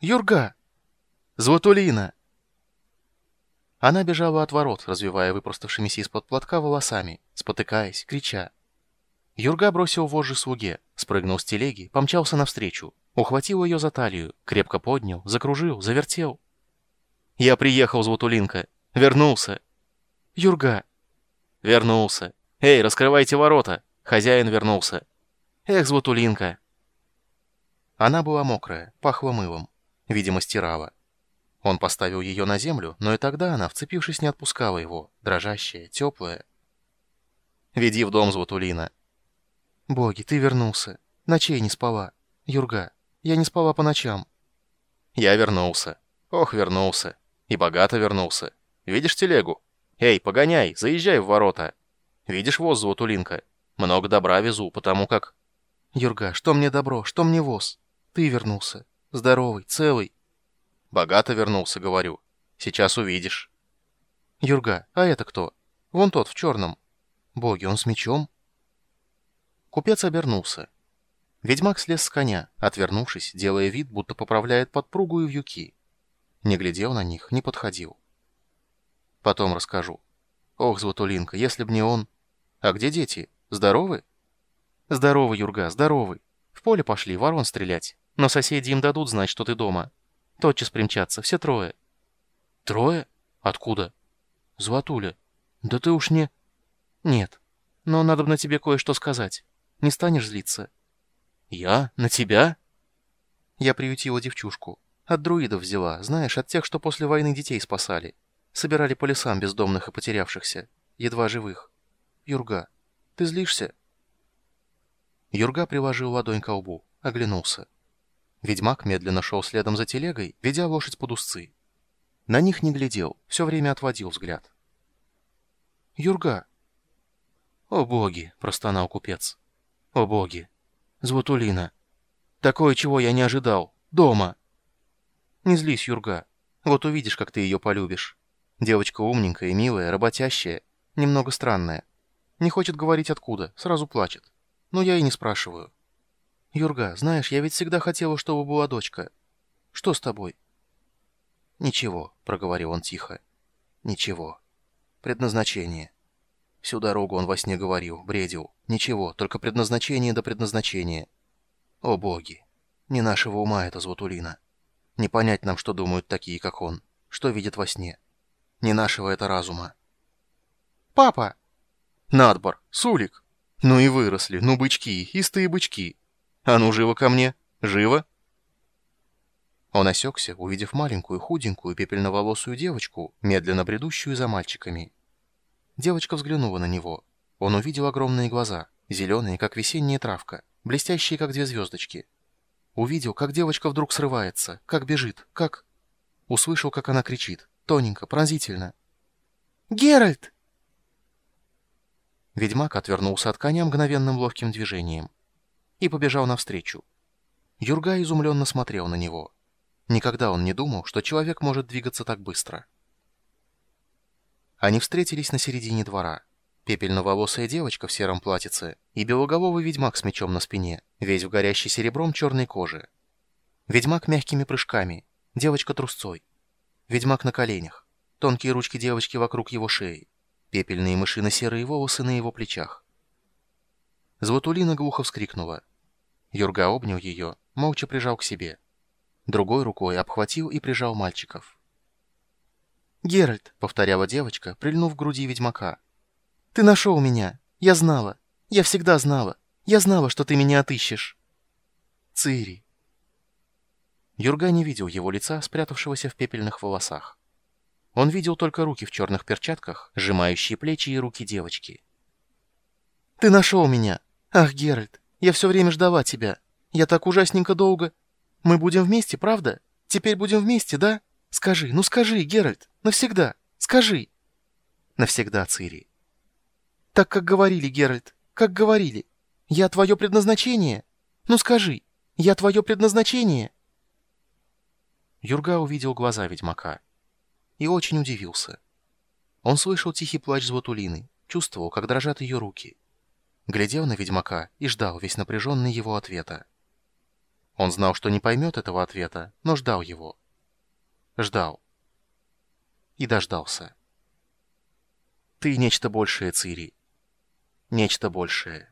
Юрга! Златулина!» Она бежала от ворот, развивая выпроставшимися из-под платка волосами, спотыкаясь, крича. Юрга бросил вожжи слуге, спрыгнул с телеги, помчался навстречу, ухватил ее за талию, крепко поднял, закружил, завертел. «Я приехал, Златулинка! Вернулся!» «Юрга!» «Вернулся! Эй, раскрывайте ворота! Хозяин вернулся!» «Эх, Златулинка!» Она была мокрая, пахла мылом. Видимо, стирала. Он поставил ее на землю, но и тогда она, вцепившись, не отпускала его, дрожащая, теплая. «Веди в дом, Златулина!» «Боги, ты вернулся. Ночей не спала. Юрга, я не спала по ночам». «Я вернулся. Ох, вернулся. И богато вернулся. Видишь телегу? Эй, погоняй, заезжай в ворота. Видишь воз, Златулинка? Много добра везу, потому как...» «Юрга, что мне добро, что мне воз? Ты вернулся. Здоровый, целый». «Богато вернулся, говорю. Сейчас увидишь». «Юрга, а это кто? Вон тот, в черном. Боги, он с мечом?» Купец обернулся. Ведьмак слез с коня, отвернувшись, делая вид, будто поправляет подпругу и вьюки. Не глядел на них, не подходил. Потом расскажу. Ох, Златулинка, если б не он... А где дети? Здоровы? Здоровы, Юрга, здоровы. В поле пошли, ворон стрелять. Но соседи им дадут знать, что ты дома. Тотчас примчатся, все трое. Трое? Откуда? Златуля. Да ты уж не... Нет. Но надо бы на тебе кое-что сказать. Не станешь злиться? Я? На тебя? Я приютила девчушку. От друидов взяла, знаешь, от тех, что после войны детей спасали. Собирали по лесам бездомных и потерявшихся, едва живых. Юрга, ты злишься?» Юрга приложил ладонь к лбу, оглянулся. Ведьмак медленно шел следом за телегой, ведя лошадь под узцы. На них не глядел, все время отводил взгляд. «Юрга!» «О боги!» — простонал купец. «О боги! Звутулина! Такое, чего я не ожидал! Дома!» Не злись, Юрга. Вот увидишь, как ты ее полюбишь. Девочка умненькая, милая, работящая, немного странная. Не хочет говорить откуда, сразу плачет. Но я и не спрашиваю. Юрга, знаешь, я ведь всегда хотела, чтобы была дочка. Что с тобой? Ничего, проговорил он тихо. Ничего. Предназначение. Всю дорогу он во сне говорил, бредил. Ничего, только предназначение до предназначения. О боги! Не нашего ума это Звутулина. Не понять нам, что думают такие, как он. Что видят во сне. Не нашего это разума. «Папа!» «Надбор! Сулик! Ну и выросли, ну бычки, истые бычки! А ну, живо ко мне! Живо!» Он осекся, увидев маленькую, худенькую, пепельноволосую девочку, медленно бредущую за мальчиками. Девочка взглянула на него. Он увидел огромные глаза, зеленые, как весенняя травка, блестящие, как две звездочки. Увидел, как девочка вдруг срывается, как бежит, как... Услышал, как она кричит, тоненько, пронзительно. «Геральт!» Ведьмак отвернулся от коня мгновенным ловким движением и побежал навстречу. Юрга изумленно смотрел на него. Никогда он не думал, что человек может двигаться так быстро. Они встретились на середине двора. Пепельноволосая девочка в сером платьице и белоголовый ведьмак с мечом на спине, весь в горящей серебром черной кожи. Ведьмак мягкими прыжками, девочка трусцой. Ведьмак на коленях, тонкие ручки девочки вокруг его шеи, пепельные мышино-серые волосы на его плечах. Златулина глухо вскрикнула. Юрга обнял ее, молча прижал к себе. Другой рукой обхватил и прижал мальчиков. «Геральт», — повторяла девочка, прильнув к груди ведьмака, — ты нашел меня. Я знала. Я всегда знала. Я знала, что ты меня отыщешь. Цири. Юрга не видел его лица, спрятавшегося в пепельных волосах. Он видел только руки в черных перчатках, сжимающие плечи и руки девочки. «Ты нашел меня! Ах, Геральт, я все время ждала тебя. Я так ужасненько долго. Мы будем вместе, правда? Теперь будем вместе, да? Скажи, ну скажи, Геральт, навсегда, скажи!» «Навсегда, Цири. Так, как говорили, Геральт, как говорили. Я твое предназначение? Ну скажи, я твое предназначение?» Юрга увидел глаза ведьмака и очень удивился. Он слышал тихий плач Златулины, чувствовал, как дрожат ее руки. Глядел на ведьмака и ждал весь напряженный его ответа. Он знал, что не поймет этого ответа, но ждал его. Ждал. И дождался. Ты нечто большее, Цири. Нечто большее.